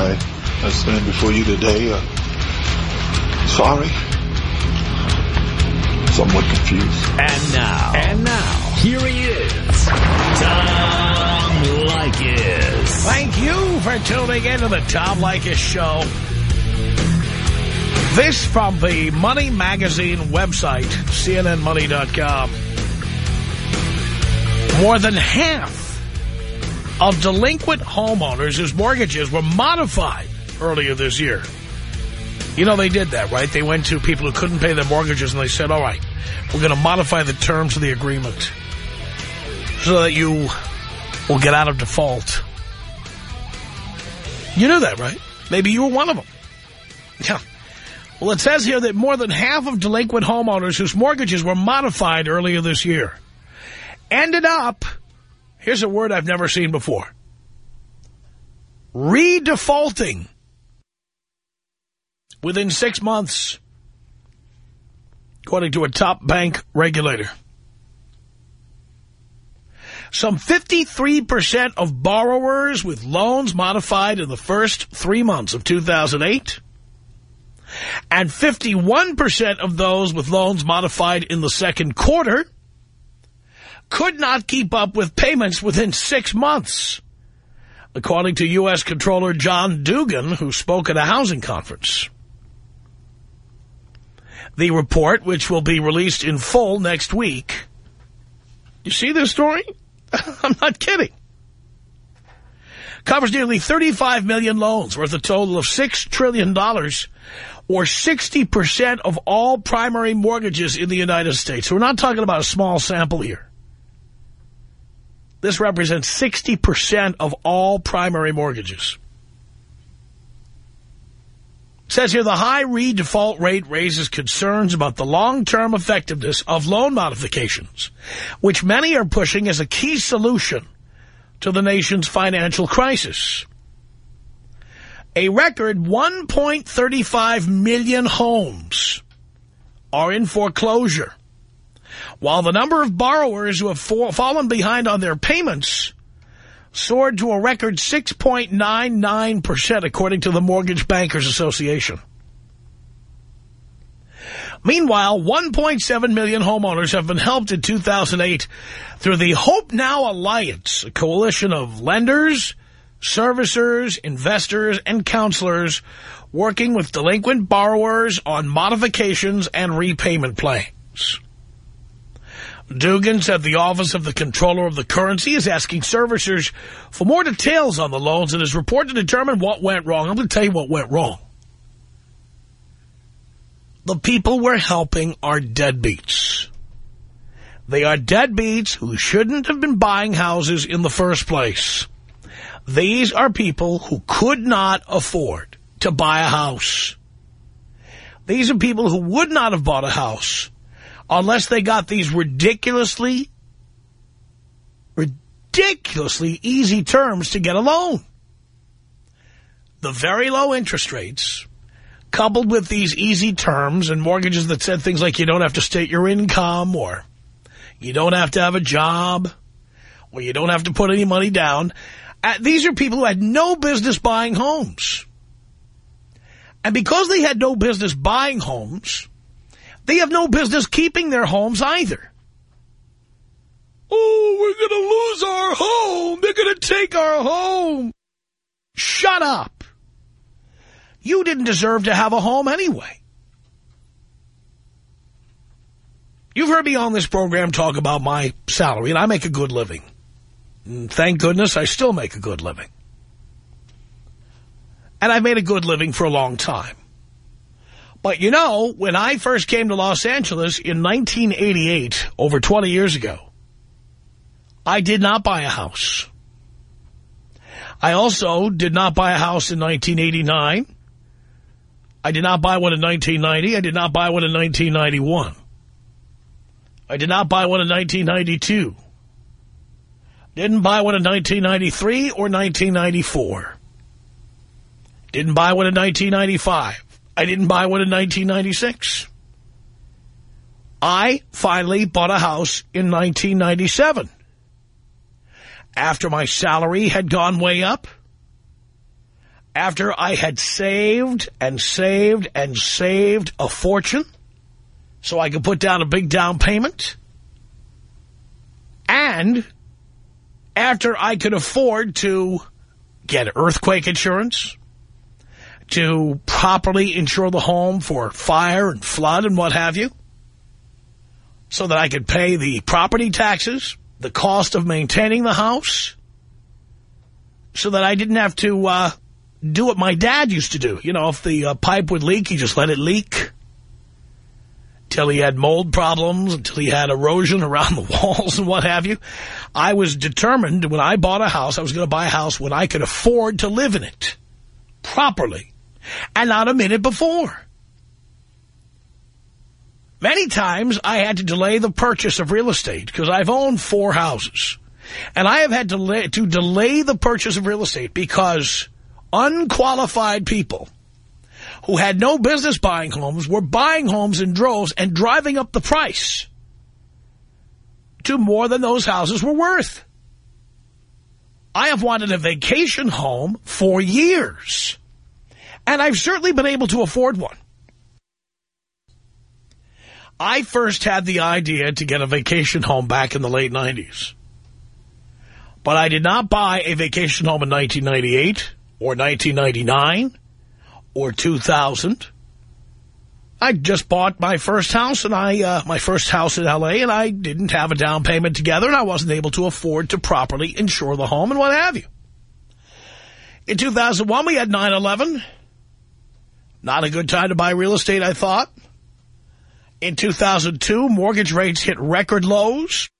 I, I stand before you today, uh, sorry. Somewhat confused. And now. And now. Here he is. Tom Leykis. Thank you for tuning in to the Tom Leykis Show. This from the Money Magazine website, CNNMoney.com. More than half of delinquent homeowners whose mortgages were modified earlier this year. You know, they did that, right? They went to people who couldn't pay their mortgages and they said, all right, we're going to modify the terms of the agreement so that you will get out of default. You knew that, right? Maybe you were one of them. Yeah. Well, it says here that more than half of delinquent homeowners whose mortgages were modified earlier this year ended up, here's a word I've never seen before, redefaulting within six months, according to a top bank regulator. Some 53% of borrowers with loans modified in the first three months of 2008 and 51% of those with loans modified in the second quarter could not keep up with payments within six months, according to U.S. Comptroller John Dugan, who spoke at a housing conference. The report, which will be released in full next week. You see this story? I'm not kidding. Covers nearly 35 million loans worth a total of $6 trillion or 60% of all primary mortgages in the United States. We're not talking about a small sample here. This represents 60% of all primary mortgages. says here the high redefault rate raises concerns about the long-term effectiveness of loan modifications, which many are pushing as a key solution to the nation's financial crisis. A record 1.35 million homes are in foreclosure, while the number of borrowers who have fallen behind on their payments soared to a record 6.99%, according to the Mortgage Bankers Association. Meanwhile, 1.7 million homeowners have been helped in 2008 through the Hope Now Alliance, a coalition of lenders, servicers, investors, and counselors working with delinquent borrowers on modifications and repayment plans. Dugan said the Office of the Comptroller of the Currency is asking servicers for more details on the loans in his report to determine what went wrong. I'm going to tell you what went wrong. The people we're helping are deadbeats. They are deadbeats who shouldn't have been buying houses in the first place. These are people who could not afford to buy a house. These are people who would not have bought a house unless they got these ridiculously, ridiculously easy terms to get a loan. The very low interest rates, coupled with these easy terms and mortgages that said things like you don't have to state your income or you don't have to have a job or you don't have to put any money down. Uh, these are people who had no business buying homes. And because they had no business buying homes, they have no business keeping their homes either. Oh, we're going to lose our home. They're going to take our home. Shut up. You didn't deserve to have a home anyway. You've heard me on this program talk about my salary, and I make a good living. And thank goodness I still make a good living. And I've made a good living for a long time. But, you know, when I first came to Los Angeles in 1988, over 20 years ago, I did not buy a house. I also did not buy a house in 1989. I did not buy one in 1990. I did not buy one in 1991. I did not buy one in 1992. Didn't buy one in 1993 or 1994. Didn't buy one in 1995. I didn't buy one in 1996. I finally bought a house in 1997. After my salary had gone way up, after I had saved and saved and saved a fortune so I could put down a big down payment, and after I could afford to get earthquake insurance, to properly insure the home for fire and flood and what have you, so that I could pay the property taxes, the cost of maintaining the house, so that I didn't have to uh, do what my dad used to do. You know, if the uh, pipe would leak, he just let it leak until he had mold problems, until he had erosion around the walls and what have you. I was determined when I bought a house, I was going to buy a house when I could afford to live in it properly and not a minute before. Many times I had to delay the purchase of real estate because I've owned four houses. And I have had to, to delay the purchase of real estate because unqualified people who had no business buying homes were buying homes in droves and driving up the price to more than those houses were worth. I have wanted a vacation home for years, and I've certainly been able to afford one. I first had the idea to get a vacation home back in the late 90s. But I did not buy a vacation home in 1998 or 1999 or 2000. I just bought my first house and I, uh, my first house in L.A. and I didn't have a down payment together and I wasn't able to afford to properly insure the home and what have you. In 2001, we had 9-11. Not a good time to buy real estate, I thought. In 2002, mortgage rates hit record lows.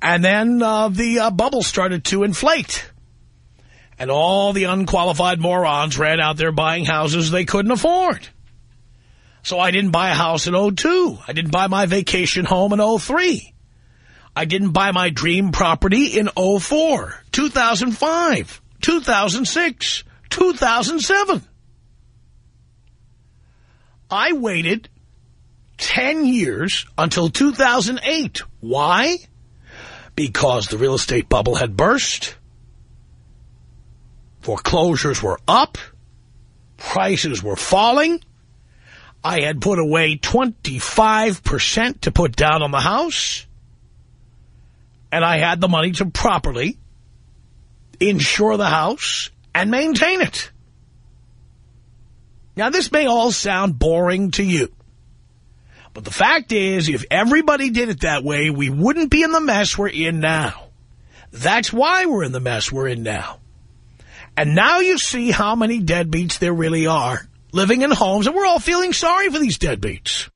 And then uh, the uh, bubble started to inflate. And all the unqualified morons ran out there buying houses they couldn't afford. So I didn't buy a house in 02. I didn't buy my vacation home in 03. I didn't buy my dream property in 04, 2005, 2006, 2007. I waited 10 years until 2008. Why? Because the real estate bubble had burst. Foreclosures were up. Prices were falling. I had put away 25% to put down on the house. And I had the money to properly insure the house and maintain it. Now, this may all sound boring to you. But the fact is, if everybody did it that way, we wouldn't be in the mess we're in now. That's why we're in the mess we're in now. And now you see how many deadbeats there really are living in homes, and we're all feeling sorry for these deadbeats.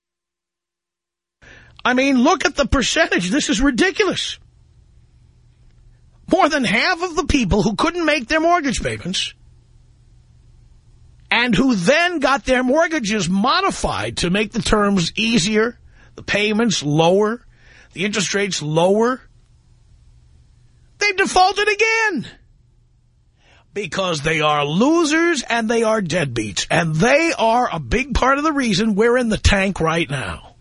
I mean, look at the percentage. This is ridiculous. More than half of the people who couldn't make their mortgage payments and who then got their mortgages modified to make the terms easier, the payments lower, the interest rates lower, they defaulted again because they are losers and they are deadbeats. And they are a big part of the reason we're in the tank right now.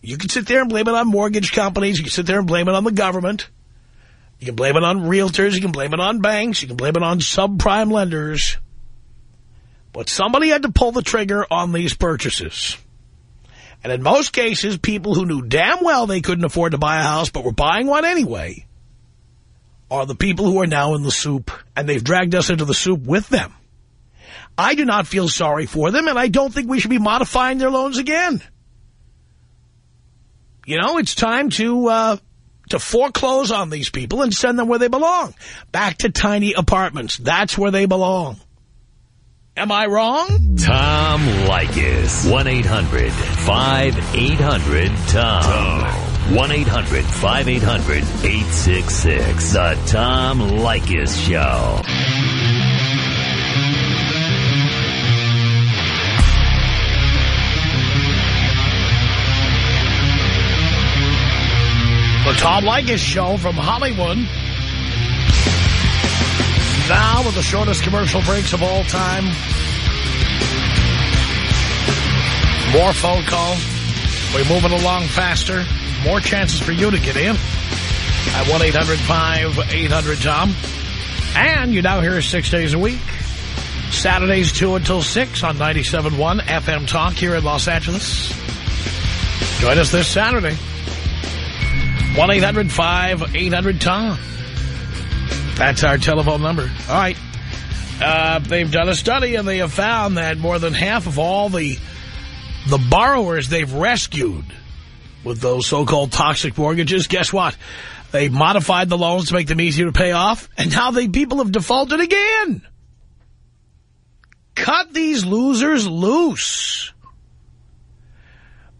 You can sit there and blame it on mortgage companies. You can sit there and blame it on the government. You can blame it on realtors. You can blame it on banks. You can blame it on subprime lenders. But somebody had to pull the trigger on these purchases. And in most cases, people who knew damn well they couldn't afford to buy a house but were buying one anyway are the people who are now in the soup, and they've dragged us into the soup with them. I do not feel sorry for them, and I don't think we should be modifying their loans again. You know, it's time to uh, to foreclose on these people and send them where they belong. Back to tiny apartments. That's where they belong. Am I wrong? Tom Leykis. 1-800-5800-TOM. Tom. 1-800-5800-866. The Tom Leykis Show. Tom Leykis Show from Hollywood. Now with the shortest commercial breaks of all time. More phone calls. We're moving along faster more chances for you to get in at 1-800-5800-TOM. And you now hear six days a week. Saturdays 2 until 6 on 97.1 FM Talk here in Los Angeles. Join us this Saturday. 1-800-5800-TOM. That's our telephone number. All right. Uh, they've done a study and they have found that more than half of all the the borrowers they've rescued with those so-called toxic mortgages, guess what? They modified the loans to make them easier to pay off, and now the people have defaulted again. Cut these losers loose.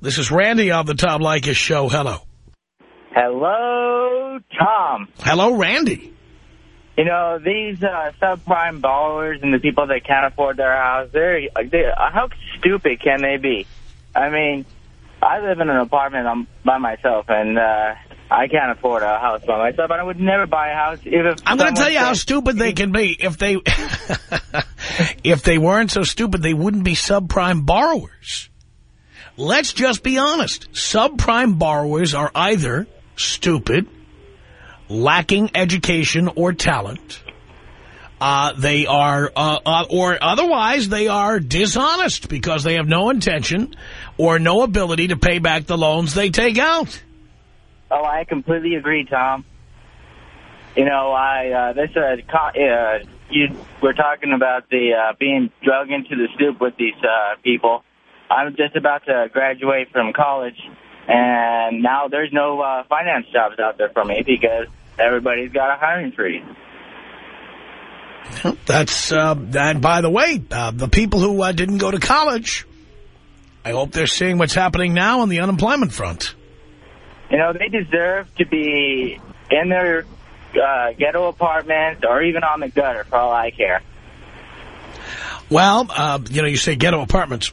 This is Randy on the Tom Leykis show. Hello. Hello, Tom. Hello, Randy. You know, these uh, subprime borrowers and the people that can't afford their house, they're, they how stupid can they be? I mean, I live in an apartment I'm by myself, and uh, I can't afford a house by myself, and I would never buy a house. If I'm going to tell you how stupid they can be. If they, if they weren't so stupid, they wouldn't be subprime borrowers. Let's just be honest. Subprime borrowers are either stupid, lacking education or talent. Uh, they are, uh, uh, or otherwise they are dishonest because they have no intention or no ability to pay back the loans they take out. Oh, I completely agree, Tom. You know, I, uh, this, uh, uh, you were talking about the, uh, being drug into the soup with these, uh, people. I'm just about to graduate from college and now there's no uh, finance jobs out there for me because everybody's got a hiring freeze. That's, uh, and by the way, uh, the people who uh, didn't go to college, I hope they're seeing what's happening now on the unemployment front. You know, they deserve to be in their uh, ghetto apartment or even on the gutter for all I care. Well, uh, you know, you say ghetto apartments.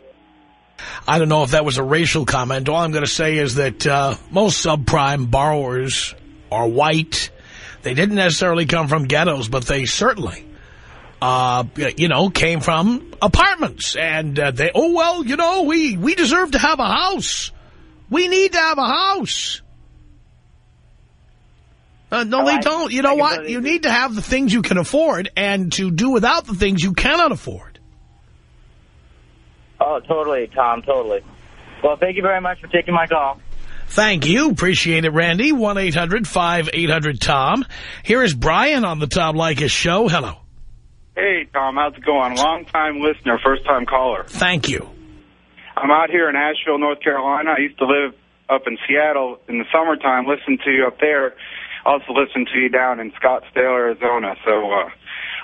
I don't know if that was a racial comment. All I'm going to say is that uh, most subprime borrowers are white. They didn't necessarily come from ghettos, but they certainly, uh, you know, came from apartments. And uh, they, oh, well, you know, we, we deserve to have a house. We need to have a house. Uh, no, oh, they I, don't. You know what? You need to have the things you can afford and to do without the things you cannot afford. Oh, totally, Tom, totally. Well, thank you very much for taking my call. Thank you. Appreciate it, Randy. 1-800-5800-TOM. Here is Brian on the Tom Leykis show. Hello. Hey, Tom. How's it going? Long-time listener, first-time caller. Thank you. I'm out here in Asheville, North Carolina. I used to live up in Seattle in the summertime, listen to you up there. Also listen to you down in Scottsdale, Arizona. So uh,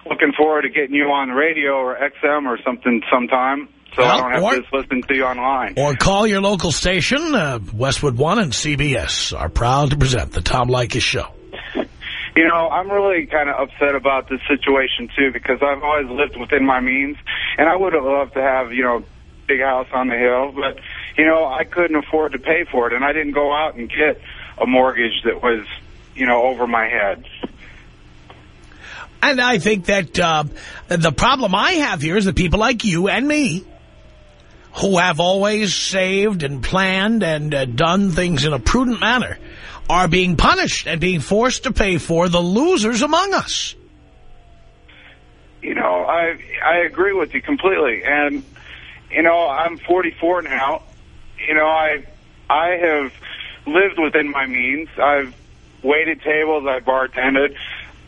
looking forward to getting you on the radio or XM or something sometime so well, I don't have or, to just listen to you online. Or call your local station, uh, Westwood One and CBS are proud to present the Tom Leykis Show. You know, I'm really kind of upset about this situation, too, because I've always lived within my means, and I would have loved to have, you know, big house on the hill, but, you know, I couldn't afford to pay for it, and I didn't go out and get a mortgage that was, you know, over my head. And I think that uh, the problem I have here is that people like you and me who have always saved and planned and uh, done things in a prudent manner are being punished and being forced to pay for the losers among us. You know, I I agree with you completely. And, you know, I'm 44 now. You know, I I have lived within my means. I've waited tables. I've bartended.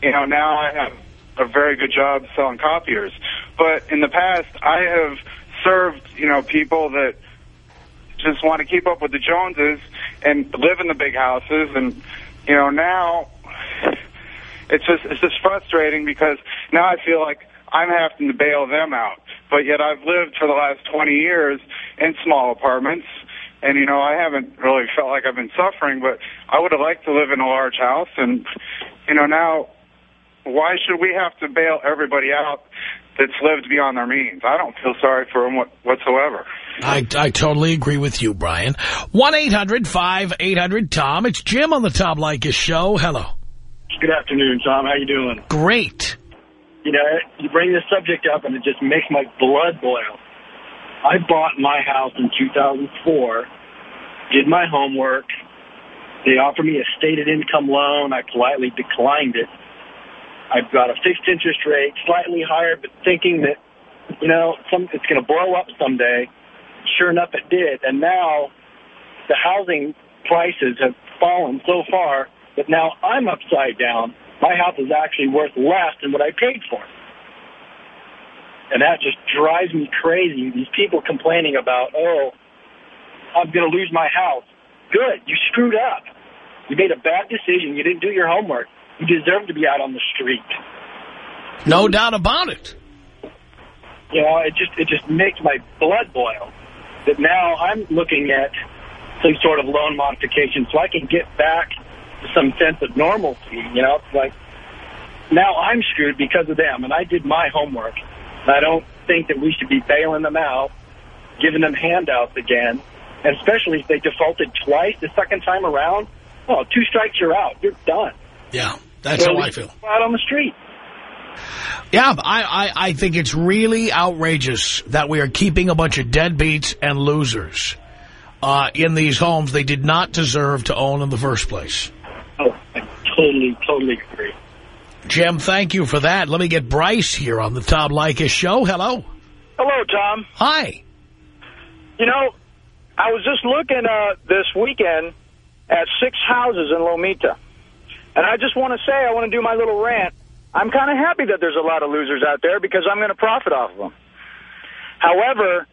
You know, now I have a very good job selling copiers. But in the past, I have served, you know, people that just want to keep up with the Joneses and live in the big houses. And, you know, now it's just, it's just frustrating because now I feel like I'm having to bail them out. But yet I've lived for the last 20 years in small apartments. And, you know, I haven't really felt like I've been suffering, but I would have liked to live in a large house. And, you know, now why should we have to bail everybody out that's lived beyond their means. I don't feel sorry for them whatsoever. I, I totally agree with you, Brian. 1-800-5800-TOM. It's Jim on the Tom Leykis show. Hello. Good afternoon, Tom. How you doing? Great. You know, you bring this subject up and it just makes my blood boil. I bought my house in 2004, did my homework. They offered me a stated income loan. I politely declined it. I've got a fixed interest rate, slightly higher, but thinking that, you know, some it's going to blow up someday. Sure enough, it did. And now the housing prices have fallen so far that now I'm upside down. My house is actually worth less than what I paid for. And that just drives me crazy. These people complaining about, oh, I'm going to lose my house. Good. You screwed up. You made a bad decision. You didn't do your homework. You deserve to be out on the street. No doubt about it. You know, it just it just makes my blood boil. That now I'm looking at some sort of loan modification so I can get back to some sense of normalcy. You know, it's like now I'm screwed because of them, and I did my homework. And I don't think that we should be bailing them out, giving them handouts again, and especially if they defaulted twice the second time around. Oh, two strikes, you're out. You're done. Yeah, that's how I feel. Out on the street. Yeah, I, I, I think it's really outrageous that we are keeping a bunch of deadbeats and losers uh, in these homes they did not deserve to own in the first place. Oh, I totally, totally agree. Jim, thank you for that. Let me get Bryce here on the Tom Leykis show. Hello. Hello, Tom. Hi. You know, I was just looking uh, this weekend at six houses in Lomita. And I just want to say, I want to do my little rant. I'm kind of happy that there's a lot of losers out there because I'm going to profit off of them. However,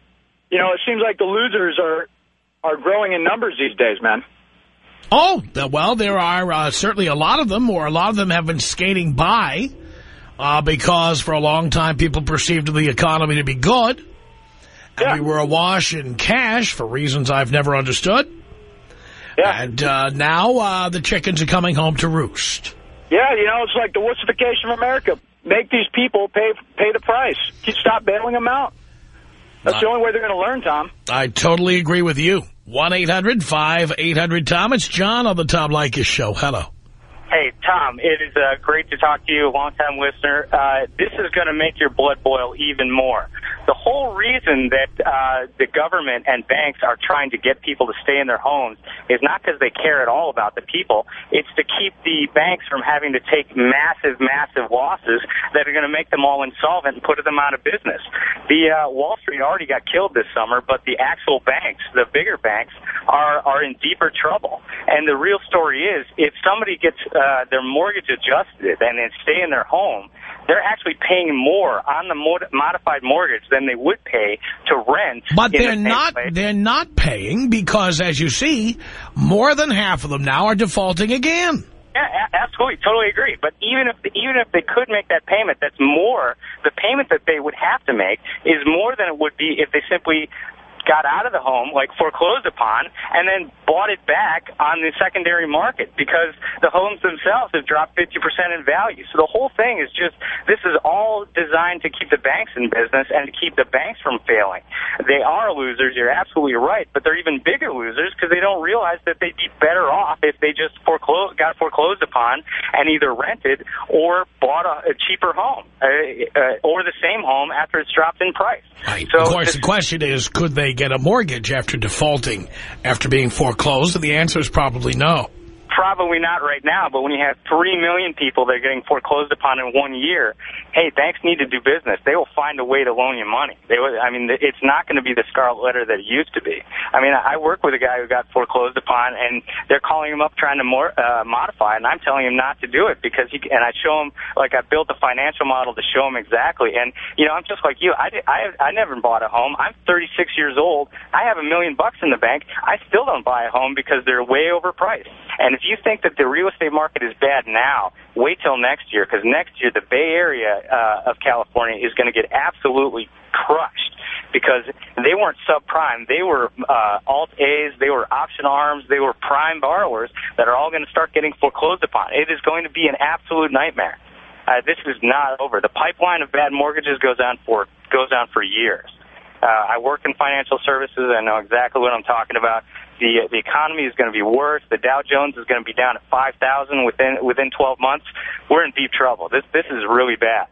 you know, it seems like the losers are, are growing in numbers these days, man. Oh, well, there are uh, certainly a lot of them, or a lot of them have been skating by uh, because for a long time people perceived the economy to be good. And Yeah. we were awash in cash for reasons I've never understood. Yeah. And uh, now uh, the chickens are coming home to roost. Yeah, you know, it's like the wussification of America. Make these people pay pay the price. Stop bailing them out. That's the only way they're going to learn, Tom. I totally agree with you. 1-800-5800-TOM. It's John on the Tom Leykis show. Hello. Hey, Tom, it is uh, great to talk to you, long-time listener. Uh, this is going to make your blood boil even more. The whole reason that uh, the government and banks are trying to get people to stay in their homes is not because they care at all about the people. It's to keep the banks from having to take massive, massive losses that are going to make them all insolvent and put them out of business. The uh, Wall Street already got killed this summer, but the actual banks, the bigger banks, are are in deeper trouble. And the real story is, if somebody gets uh, Uh, their mortgage adjusted and they stay in their home, they're actually paying more on the mod modified mortgage than they would pay to rent. But they're same not place. they're not paying because, as you see, more than half of them now are defaulting again. Yeah, absolutely, totally agree. But even if even if they could make that payment, that's more. The payment that they would have to make is more than it would be if they simply got out of the home, like foreclosed upon, and then bought it back on the secondary market because the homes themselves have dropped 50% in value. So the whole thing is just, this is all designed to keep the banks in business and to keep the banks from failing. They are losers, you're absolutely right, but they're even bigger losers because they don't realize that they'd be better off if they just foreclosed, got foreclosed upon and either rented or bought a, a cheaper home uh, uh, or the same home after it's dropped in price. Right. So of course, the question is, could they get a mortgage after defaulting, after being foreclosed? And the answer is probably no. Probably not right now, but when you have three million people that are getting foreclosed upon in one year, hey, banks need to do business. They will find a way to loan you money. They, will, I mean, it's not going to be the scarlet letter that it used to be. I mean, I work with a guy who got foreclosed upon, and they're calling him up trying to more, uh, modify, and I'm telling him not to do it because he. And I show him like I built a financial model to show him exactly. And you know, I'm just like you. I I I never bought a home. I'm 36 years old. I have a million bucks in the bank. I still don't buy a home because they're way overpriced. And if you think that the real estate market is bad now, wait till next year because next year the Bay Area uh, of California is going to get absolutely crushed because they weren't subprime. They were uh, alt A's, they were option arms, they were prime borrowers that are all going to start getting foreclosed upon. It is going to be an absolute nightmare. Uh, this is not over. The pipeline of bad mortgages goes on for goes on for years. Uh, I work in financial services. I know exactly what I'm talking about. The the economy is going to be worse. The Dow Jones is going to be down at 5,000 within within 12 months. We're in deep trouble. This this is really bad.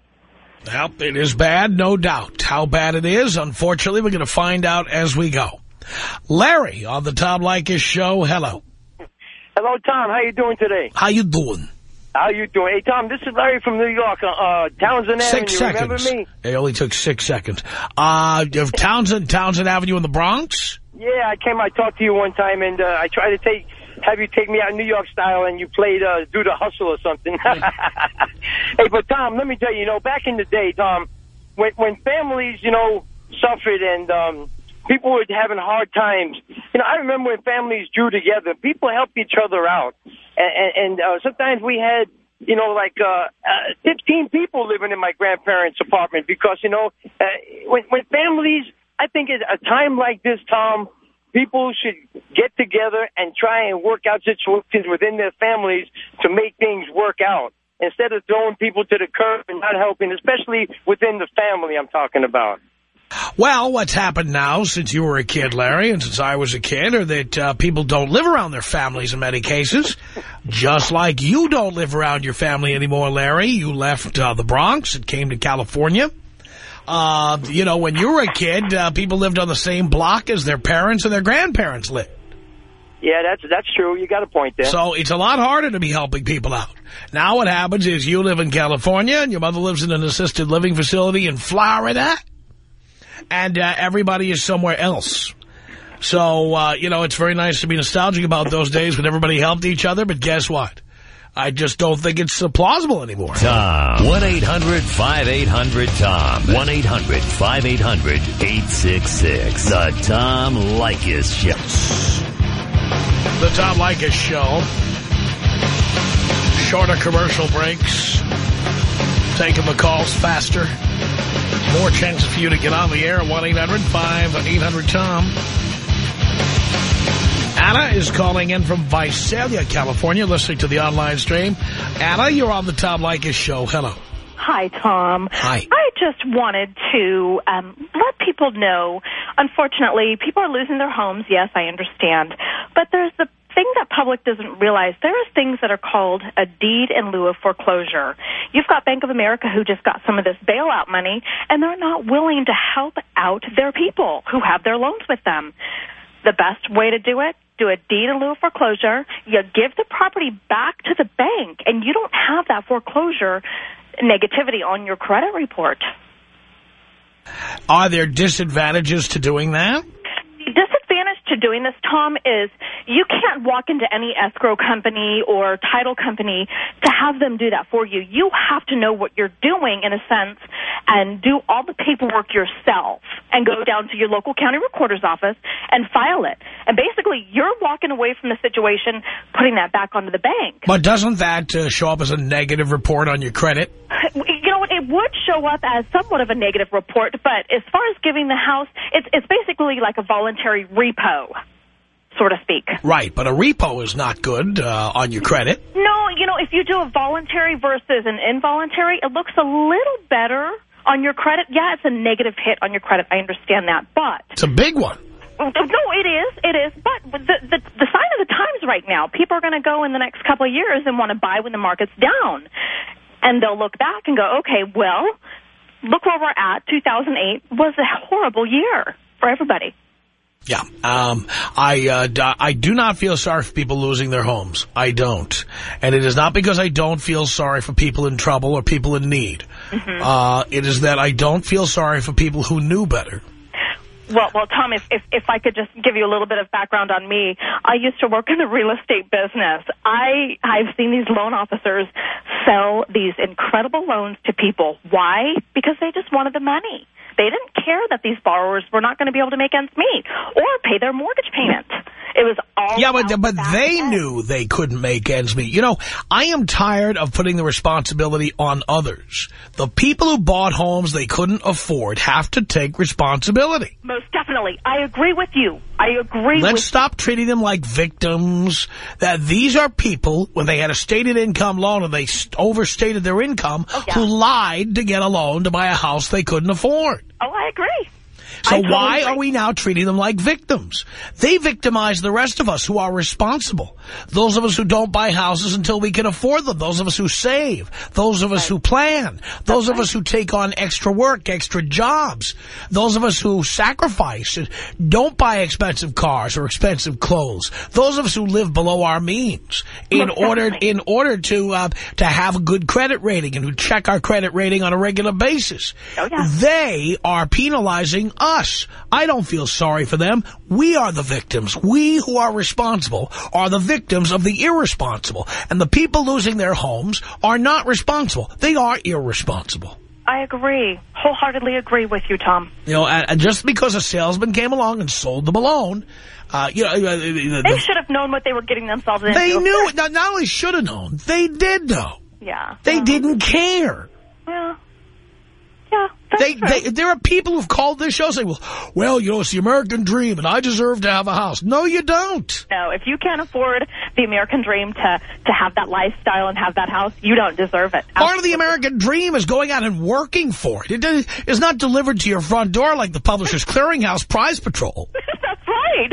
Well, it is bad, no doubt. How bad it is, unfortunately, we're going to find out as we go. Larry on the Tom Leykis show. Hello. Hello, Tom. How you doing today? How you doing? How you doing? Hey, Tom, this is Larry from New York, uh, uh, Townsend Six Avenue. seconds. Remember me? It only took six seconds. Uh, Townsend, Townsend Avenue in the Bronx? Yeah, I came, I talked to you one time, and uh, I tried to take, have you take me out New York style, and you played uh, Do the Hustle or something. hey, but Tom, let me tell you, you know, back in the day, Tom, when, when families, you know, suffered and um, people were having hard times, you know, I remember when families drew together, people helped each other out. And, and, uh, sometimes we had, you know, like uh, uh, 15 people living in my grandparents' apartment because, you know, uh, when, when families, I think at a time like this, Tom, people should get together and try and work out situations within their families to make things work out instead of throwing people to the curb and not helping, especially within the family I'm talking about. Well, what's happened now since you were a kid, Larry, and since I was a kid, are that uh, people don't live around their families in many cases. Just like you don't live around your family anymore, Larry. You left uh, the Bronx and came to California. Uh, you know, when you were a kid, uh, people lived on the same block as their parents and their grandparents lived. Yeah, that's that's true. You got a point there. So it's a lot harder to be helping people out. Now what happens is you live in California and your mother lives in an assisted living facility in Florida. And uh, everybody is somewhere else. So, uh, you know, it's very nice to be nostalgic about those days when everybody helped each other. But guess what? I just don't think it's uh, plausible anymore. Tom. 1-800-5800-TOM. 1-800-5800-866. The Tom Leykis Show. The Tom Leykis Show. Shorter commercial breaks. Taking the calls faster. More chances for you to get on the air. 1-800-5800-TOM. Anna is calling in from Visalia, California, listening to the online stream. Anna, you're on the Tom Leykis Show. Hello. Hi, Tom. Hi. I just wanted to um, let people know, unfortunately, people are losing their homes. Yes, I understand. But there's the thing that public doesn't realize. There are things that are called a deed in lieu of foreclosure. You've got Bank of America who just got some of this bailout money, and they're not willing to help out their people who have their loans with them. The best way to do it, do a deed in lieu of foreclosure. You give the property back to the bank, and you don't have that foreclosure negativity on your credit report. Are there disadvantages to doing that? To doing this, Tom, is you can't walk into any escrow company or title company to have them do that for you. You have to know what you're doing, in a sense, and do all the paperwork yourself and go down to your local county recorder's office and file it. And basically, you're walking away from the situation, putting that back onto the bank. But doesn't that uh, show up as a negative report on your credit? It would show up as somewhat of a negative report, but as far as giving the house, it's, it's basically like a voluntary repo, so to speak. Right, but a repo is not good uh, on your credit. No, you know, if you do a voluntary versus an involuntary, it looks a little better on your credit. Yeah, it's a negative hit on your credit. I understand that, but... It's a big one. No, it is. It is. But the, the, the sign of the times right now, people are going to go in the next couple of years and want to buy when the market's down. And they'll look back and go, okay, well, look where we're at. 2008 was a horrible year for everybody. Yeah, um, I uh, I do not feel sorry for people losing their homes. I don't, and it is not because I don't feel sorry for people in trouble or people in need. Mhm. Uh, it is that I don't feel sorry for people who knew better. Well, well, Tom, if, if if I could just give you a little bit of background on me, I used to work in the real estate business. I I've seen these loan officers sell these incredible loans to people. Why? Because they just wanted the money. They didn't care that these borrowers were not going to be able to make ends meet or pay their mortgage payment. It was all Yeah, but but they knew they couldn't make ends meet. You know, I am tired of putting the responsibility on others. The people who bought homes they couldn't afford have to take responsibility. most definitely. I agree with you. I agree Let's stop treating them like victims. That these are people when they had a stated income loan and they overstated their income Oh, yeah. who lied to get a loan to buy a house they couldn't afford. Oh, I agree. So why are we now treating them like victims? They victimize the rest of us who are responsible. Those of us who don't buy houses until we can afford them. Those of us who save. Those of us who plan. Those of us who take on extra work, extra jobs. Those of us who sacrifice and don't buy expensive cars or expensive clothes. Those of us who live below our means in Most order definitely. in order to uh, to have a good credit rating and who check our credit rating on a regular basis. Oh, yeah. They are penalizing us. I don't feel sorry for them. We are the victims. We who are responsible are the victims of the irresponsible. And the people losing their homes are not responsible. They are irresponsible. I agree. Wholeheartedly agree with you, Tom. You know, and, and just because a salesman came along and sold them a loan, uh, you know, uh, the- They should have known what they were getting themselves into. they knew it. Not, not only should have known, they did know. Yeah. They Well, didn't care. Yeah. Yeah, They, they, there are people who've called this show saying, well, well, you know, it's the American dream and I deserve to have a house. No, you don't. No, if you can't afford the American dream to, to have that lifestyle and have that house, you don't deserve it. Part of the American dream is going out and working for it. It is not delivered to your front door like the Publishers Clearinghouse Prize Patrol. That's right.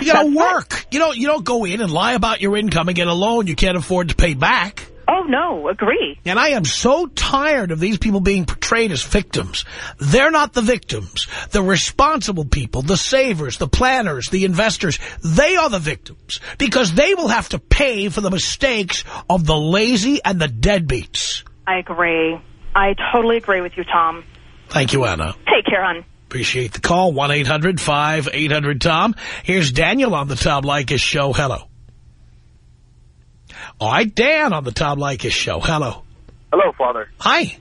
You gotta That's right. work. You don't, you don't go in and lie about your income and get a loan you can't afford to pay back. Oh, no, agree. And I am so tired of these people being portrayed as victims. They're not the victims. The responsible people, the savers, the planners, the investors, they are the victims because they will have to pay for the mistakes of the lazy and the deadbeats. I agree. I totally agree with you, Tom. Thank you, Anna. Take care, hon. Appreciate the call. 1-800-5800-TOM. Here's Daniel on the Tom Leykis show. Hello. All right, Dan on the Tom Leykis show. Hello. Hello, Father. Hi.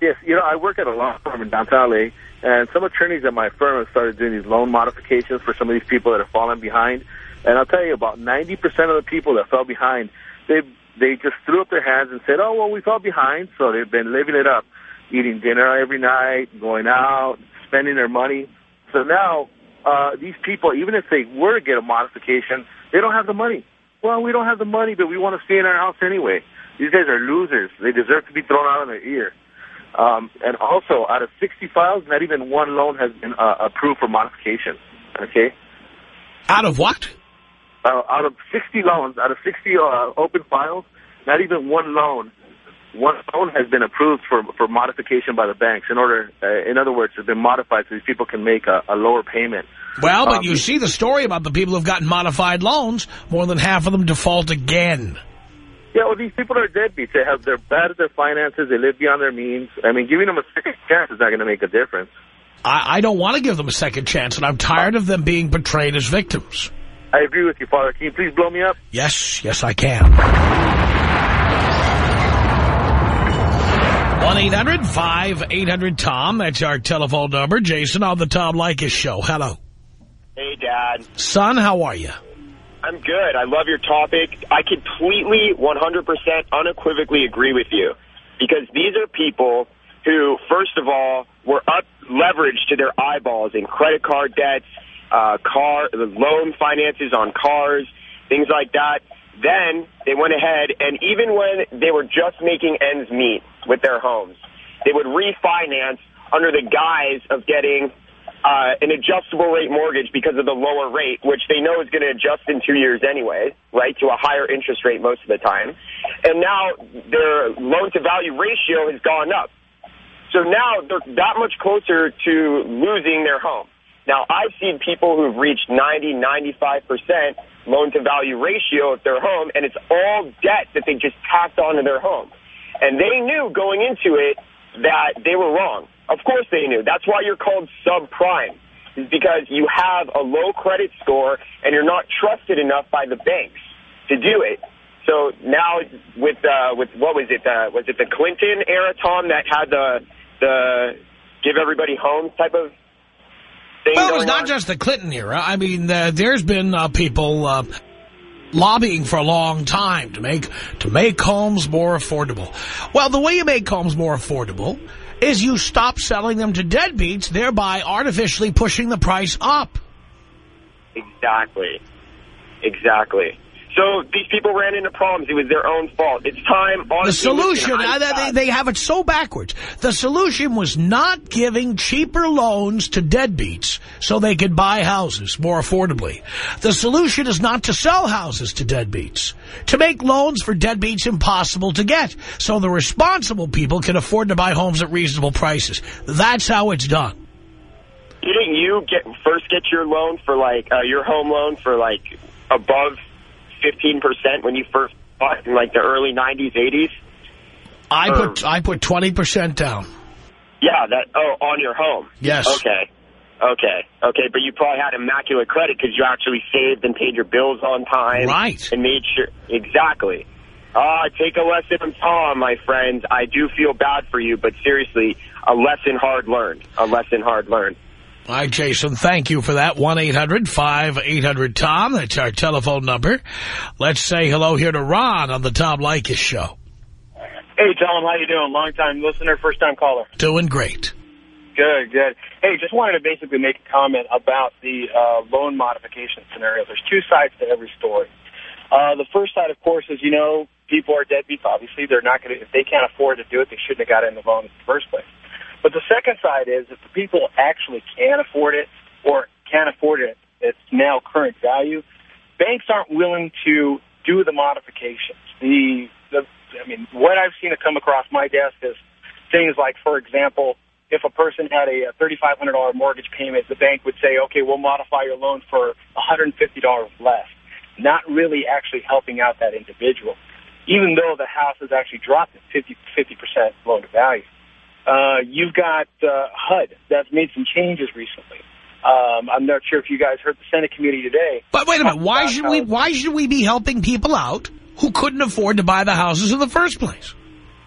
Yes, you know, I work at a law firm in downtown LA, and some attorneys at my firm have started doing these loan modifications for some of these people that have fallen behind. And I'll tell you, about 90% of the people that fell behind, they they just threw up their hands and said, oh, well, we fell behind, so they've been living it up, eating dinner every night, going out, spending their money. So now, uh, these people, even if they were to get a modification, they don't have the money. Well, we don't have the money, but we want to stay in our house anyway. These guys are losers. They deserve to be thrown out on their ear. Um, and also, out of 60 files, not even one loan has been uh, approved for modification. Okay? Out of what? Uh, out of 60 loans, out of 60 uh, open files, not even one loan, one loan has been approved for for modification by the banks. In order, uh, in other words, it's been modified so these people can make a, a lower payment. Well, but Um, you see the story about the people who've gotten modified loans, more than half of them default again. Yeah, well, these people are deadbeats. They have they're bad at their finances. They live beyond their means. I mean, giving them a second chance is not going to make a difference. I, I don't want to give them a second chance, and I'm tired of them being portrayed as victims. I agree with you, Father. Can you please blow me up? Yes, yes, I can. 1-800-5800-TOM. That's our telephone number. Jason on the Tom Leykis Show. Hello. Dad. Son, how are you? I'm good. I love your topic. I completely, 100% unequivocally agree with you. Because these are people who, first of all, were up leveraged to their eyeballs in credit card debts, uh, car, loan finances on cars, things like that. Then they went ahead and even when they were just making ends meet with their homes, they would refinance under the guise of getting uh, an adjustable rate mortgage because of the lower rate, which they know is going to adjust in two years anyway, right, to a higher interest rate most of the time. And now their loan to value ratio has gone up. So now they're that much closer to losing their home. Now, I've seen people who've reached 90, 95% loan to value ratio of their home, and it's all debt that they just tacked onto their home. And they knew going into it that they were wrong. Of course they knew. That's why you're called subprime, is because you have a low credit score and you're not trusted enough by the banks to do it. So now with uh, with what was it? Uh, was it the Clinton era, Tom, that had the the give everybody homes type of thing? Well, it was not on? just the Clinton era. I mean, uh, there's been uh, people uh, lobbying for a long time to make to make homes more affordable. Well, the way you make homes more affordable is you stop selling them to deadbeats, thereby artificially pushing the price up. Exactly. Exactly. So these people ran into problems. It was their own fault. It's time. The solution, they, they have it so backwards. The solution was not giving cheaper loans to deadbeats so they could buy houses more affordably. The solution is not to sell houses to deadbeats, to make loans for deadbeats impossible to get so the responsible people can afford to buy homes at reasonable prices. That's how it's done. Didn't you get first get your loan for like uh, your home loan for like above 15% when you first bought in like the early 90s, 80s? I Or- put I put 20% down. Yeah, that oh on your home. Yes. Okay. Okay. Okay, but you probably had immaculate credit because you actually saved and paid your bills on time. Right. And made sure exactly. Ah, take a lesson from Tom, my friends. I do feel bad for you, but seriously, a lesson hard learned. A lesson hard learned. All right, Jason, thank you for that. 1-800-5800-TOM. That's our telephone number. Let's say hello here to Ron on the Tom Leykis show. Hey, Tom, how you doing? Long time listener, first time caller. Doing great. Good, good. Hey, just wanted to basically make a comment about the uh, loan modification scenario. There's two sides to every story. Uh, the first side, of course, is you know people are deadbeats. Obviously, they're not going to if they can't afford to do it, they shouldn't have got in the loan in the first place. But the second side is if the people actually can afford it or can't afford it, its now current value, banks aren't willing to do the modifications. The, the I mean, what I've seen it come across my desk is things like, for example, if a person had a $3,500 mortgage payment, the bank would say, okay, we'll modify your loan for $150 less, not really actually helping out that individual, even though the house has actually dropped at 50, 50% loan to value. Uh, you've got uh, HUD that's made some changes recently. Um, I'm not sure if you guys heard the Senate committee today. But wait a minute, why should we why should we be helping people out who couldn't afford to buy the houses in the first place?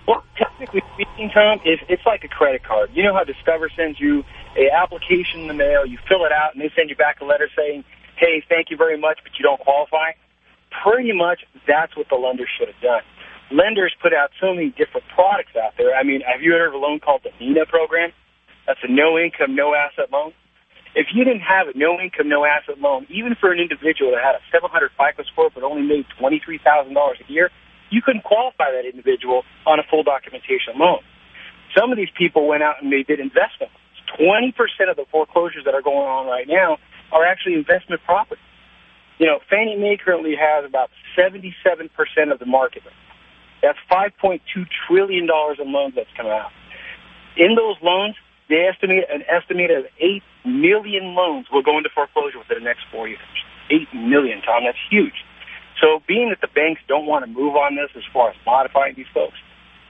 Well, technically speaking, Tom, if it's like a credit card. You know how Discover sends you a application in the mail, you fill it out, and they send you back a letter saying, hey, thank you very much, but you don't qualify? Pretty much that's what the lender should have done. Lenders put out so many different products out there. I mean, have you heard of a loan called the NINA program? That's a no-income, no-asset loan. If you didn't have a no-income, no-asset loan, even for an individual that had a 700 FICO score but only made $23,000 a year, you couldn't qualify that individual on a full documentation loan. Some of these people went out and they did investment. 20% of the foreclosures that are going on right now are actually investment property. You know, Fannie Mae currently has about 77% of the market. That's $5.2 trillion in loans that's come out. In those loans, they estimate an estimated 8 million loans will go into foreclosure within the next four years. 8 million, Tom. That's huge. So being that the banks don't want to move on this as far as modifying these folks,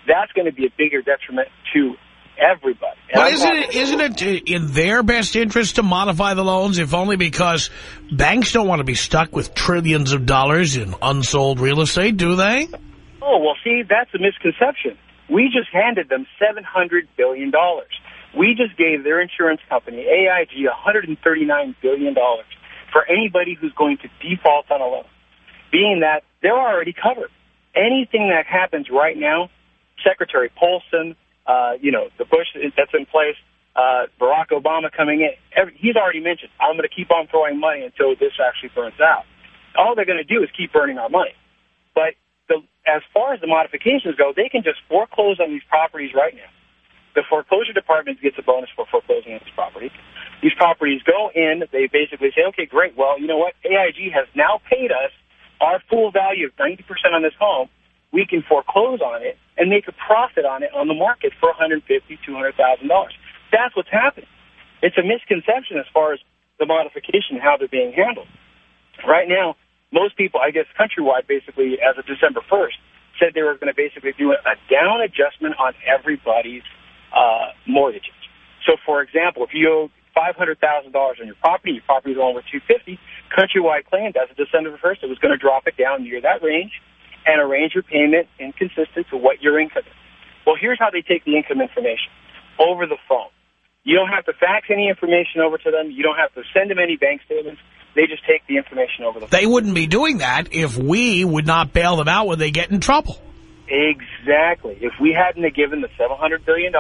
that's going to be a bigger detriment to everybody. And Well, I'm isn't it, isn't it in their best interest to modify the loans, if only because banks don't want to be stuck with trillions of dollars in unsold real estate, do they? Oh, well, see, that's a misconception. We just handed them $700 billion. We just gave their insurance company, AIG, $139 billion for anybody who's going to default on a loan, being that they're already covered. Anything that happens right now, Secretary Paulson, uh, you know, the Bush that's in place, uh, Barack Obama coming in, every, he's already mentioned, I'm going to keep on throwing money until this actually burns out. All they're going to do is keep burning our money. But as far as the modifications go, they can just foreclose on these properties right now. The foreclosure department gets a bonus for foreclosing on these properties. These properties go in, they basically say, okay, great, well, you know what? AIG has now paid us our full value of 90% on this home. We can foreclose on it and make a profit on it on the market for $150,000, $200,000. That's what's happening. It's a misconception as far as the modification, how they're being handled. Right now, most people, I guess countrywide, basically, as of December 1st, said they were going to basically do a down adjustment on everybody's uh, mortgages. So, for example, if you owe $500,000 on your property, your property is only worth 250 Countrywide claimed as of December 1st it was going to drop it down near that range and arrange your payment inconsistent to what your income is. Well, here's how they take the income information. Over the phone. You don't have to fax any information over to them. You don't have to send them any bank statements. They just take the information over the phone. They wouldn't be doing that if we would not bail them out when they get in trouble. Exactly. If we hadn't have given the $700 billion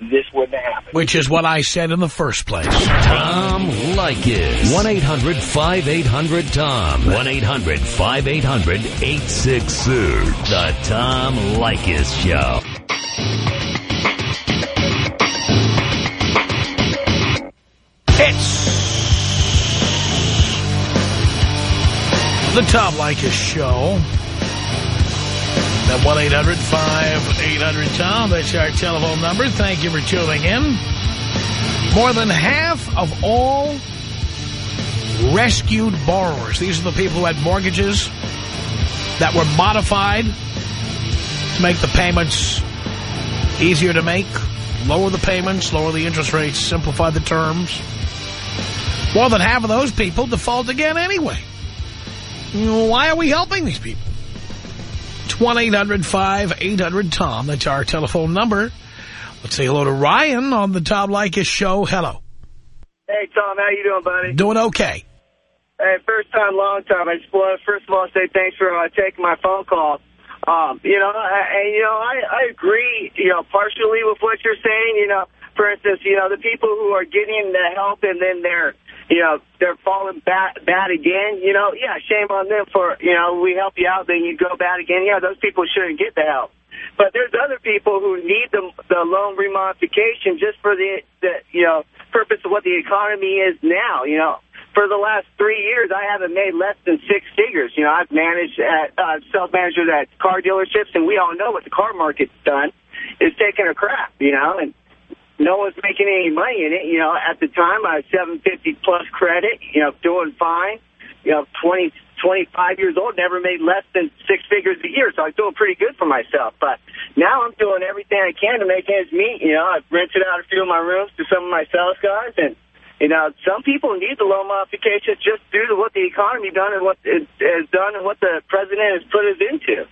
this wouldn't have happened. Which is what I said in the first place. Tom Leykis. 1-800-5800-TOM. 1-800-5800-866. The Tom Leykis Show. The Tom Leykis Show. At 1-800-5800-TOM. That's our telephone number. Thank you for tuning in. More than half of all rescued borrowers, these are the people who had mortgages that were modified to make the payments easier to make, lower the payments, lower the interest rates, simplify the terms. More than half of those people default again anyway. Why are we helping these people? It's 1-800-5800-TOM. That's our telephone number. Let's say hello to Ryan on the Tom Leykis show. Hello. Hey, Tom, how you doing, buddy? Doing okay. Hey, first time, long time. I just want to, first of all, say thanks for uh, taking my phone call. Um, you know, and, you know, I, I agree, you know, partially with what you're saying. You know, for instance, you know, the people who are getting the help and then they're, you know, they're falling bad, bad again, you know, yeah, shame on them for, you know, we help you out, then you go bad again. Yeah, those people shouldn't get the help. But there's other people who need the, the loan remodification just for the, the, you know, purpose of what the economy is now, you know. For the last three years, I haven't made less than six figures. You know, I've managed at, uh, self-managed at car dealerships, and we all know what the car market's done. It's taking a crap, you know, and no one's making any money in it. You know, at the time, I was 750 plus credit, you know, doing fine. You know, 20, 25 years old, never made less than six figures a year, so I'm doing pretty good for myself. But now I'm doing everything I can to make ends meet. You know, I've rented out a few of my rooms to some of my sales guys, and, you know, some people need the loan modification just due to what the economy done and what it has done and what the president has put us into.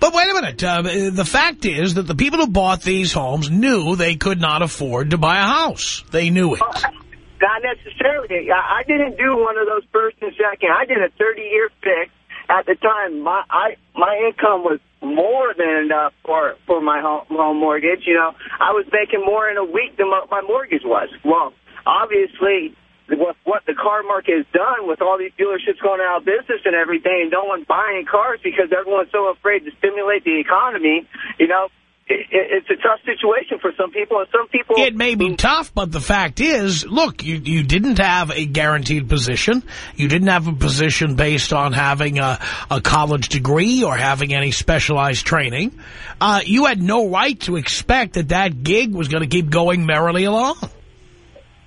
But wait a minute. Uh, the fact is that the people who bought these homes knew they could not afford to buy a house. They knew it. Not necessarily. I I didn't do one of those first and second. I did a 30-year fix. At the time, my I my income was more than enough for for my home, home mortgage. You know, I was making more in a week than what my mortgage was. Well, obviously, what what the car market has done with all these dealerships going out of business and everything, and no one buying cars because everyone's so afraid to stimulate the economy. You know, it, it's a tough situation for some people, and some people... It may be tough, but the fact is, look, you, you didn't have a guaranteed position. You didn't have a position based on having a, a college degree or having any specialized training. Uh, you had no right to expect that that gig was going to keep going merrily along.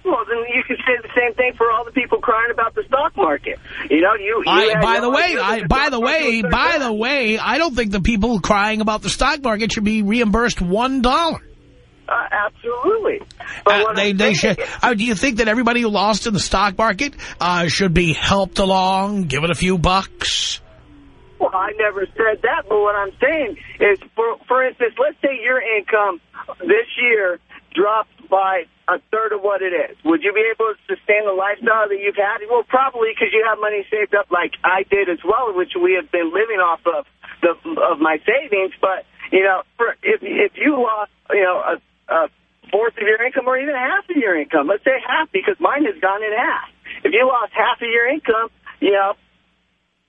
Well, then you can say the same thing for all the people crying about the stock market. You know, you... you I, by the way, I, the by the way, by the way, I don't think the people crying about the stock market should be reimbursed one dollar. Uh, absolutely. What they, they should. Uh, do you think that everybody who lost in the stock market uh, should be helped along, given a few bucks? Well, I never said that, but what I'm saying is, for for instance, let's say your income this year dropped by a third of what it is. Would you be able to sustain the lifestyle that you've had? Well, probably because you have money saved up like I did as well, which we have been living off of the of my savings. But you know, for, if if you lost, you know, a, a fourth of your income or even half of your income, let's say half, because mine has gone in half. If you lost half of your income, you know,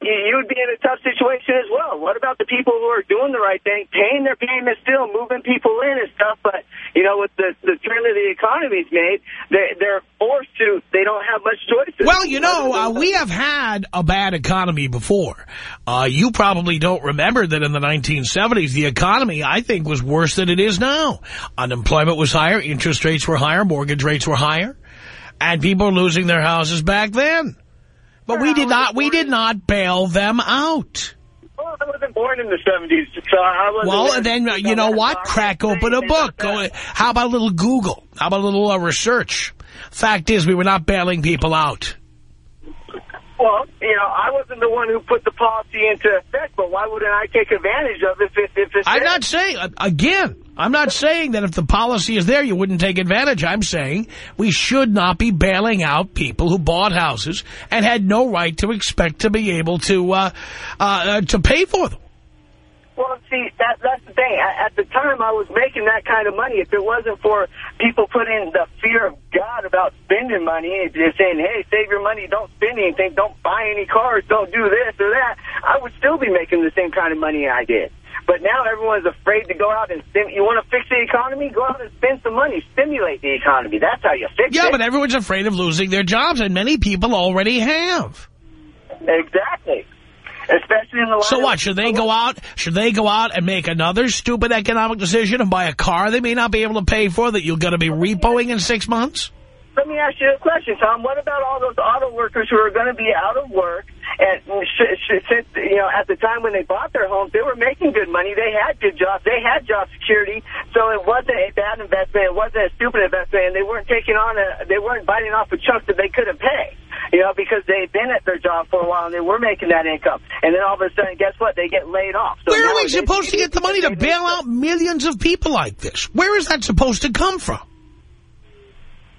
you would be in a tough situation as well. What about the people who are doing the right thing, paying their payments still, moving people in and stuff, but, you know, with the, the turn that the economy's made, they, they're forced to, they don't have much choices. Well, you know, uh, we have had a bad economy before. Uh, you probably don't remember that in the 1970s, the economy, I think, was worse than it is now. Unemployment was higher, interest rates were higher, mortgage rates were higher, and people were losing their houses back then. But we did not, we did not bail them out. Well, I wasn't born in the 70s, so I wasn't... Well, then, uh, you know what? Crack open a book. Go, how about a little Google? How about a little uh, research? Fact is, we were not bailing people out. Well, you know, I wasn't the one who put the policy into effect, but why wouldn't I take advantage of it if, if it's I'm there? not saying, uh, again, I'm not saying that if the policy is there, you wouldn't take advantage. I'm saying we should not be bailing out people who bought houses and had no right to expect to be able to uh, uh, to pay for them. Well, see, that that's the thing. At, at the time, I was making that kind of money. If it wasn't for people putting the fear of God about spending money and just saying, hey, save your money, don't spend anything, don't buy any cars, don't do this or that, I would still be making the same kind of money I did. But now everyone's afraid to go out and stim You want to fix the economy? Go out and spend some money. Stimulate the economy. That's how you fix Yeah, it. Yeah, but everyone's afraid of losing their jobs, and many people already have. Exactly. Especially in the So what, should they go out, should they go out and make another stupid economic decision and buy a car they may not be able to pay for that you're going to be repoing in six months? Let me ask you a question, Tom. What about all those auto workers who are going to be out of work? And since you know, at the time when they bought their homes, they were making good money. They had good jobs. They had job security. So it wasn't a bad investment. It wasn't a stupid investment. And they weren't taking on a. They weren't biting off a chunk that they couldn't pay. You know, because they'd been at their job for a while and they were making that income. And then all of a sudden, guess what? They get laid off. So Where are we supposed to get the money to bail out millions of people like this? Where is that supposed to come from?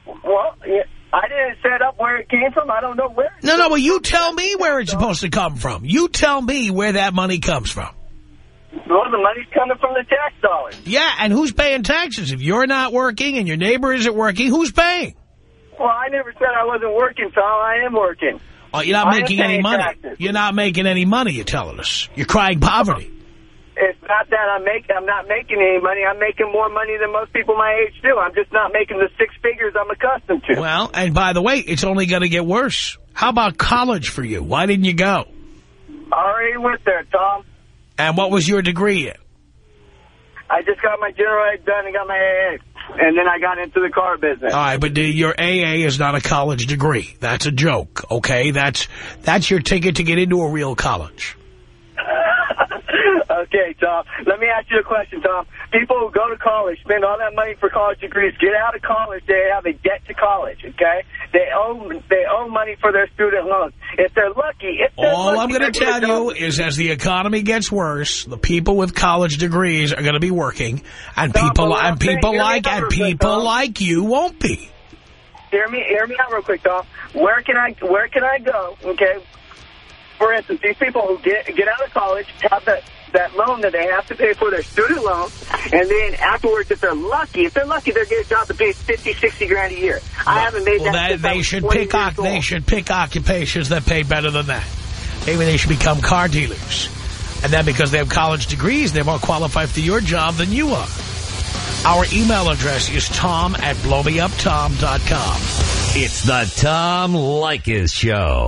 Well, yeah, I didn't set up where it came from. I don't know where. No, no, well, you tell me where it's supposed to come from. You tell me where that money comes from. Well, the money's coming from the tax dollars. Yeah, and who's paying taxes? If you're not working and your neighbor isn't working, who's paying? Well, I never said I wasn't working, Tom. I am working. Oh, you're not I making any money. taxes. You're not making any money, you're telling us. You're crying poverty. It's not that I'm making. I'm not making any money. I'm making more money than most people my age do. I'm just not making the six figures I'm accustomed to. Well, and by the way, it's only going to get worse. How about college for you? Why didn't you go? Already went there, Tom. And what was your degree in? I just got my general ed done and got my AA, and then I got into the car business. All right, but your AA is not a college degree. That's a joke, okay? That's that's your ticket to get into a real college. Okay, Tom. Let me ask you a question, Tom. People who go to college, spend all that money for college degrees, get out of college, they have a debt to college, okay? They owe, they owe money for their student loans. If they're lucky, if they're All I'm going to tell you is as the economy gets worse, the people with college degrees are going to be working, and people and people like hear me out and people Tom. like you won't be. Hear me, hear me out real quick, Tom. Where can I, where can I go? Okay. For instance, these people who get get out of college have that that loan that they have to pay for their student loan, and then afterwards, if they're lucky, if they're lucky, they're getting a job that pays 50, 60 grand a year. I haven't made Well, that. that, since they should pick years oc- they should pick occupations that pay better than that. Maybe they should become car dealers, and then because they have college degrees, they're more qualified for your job than you are. Our email address is tom at blowmeuptom.com. It's the Tom Leykis Show.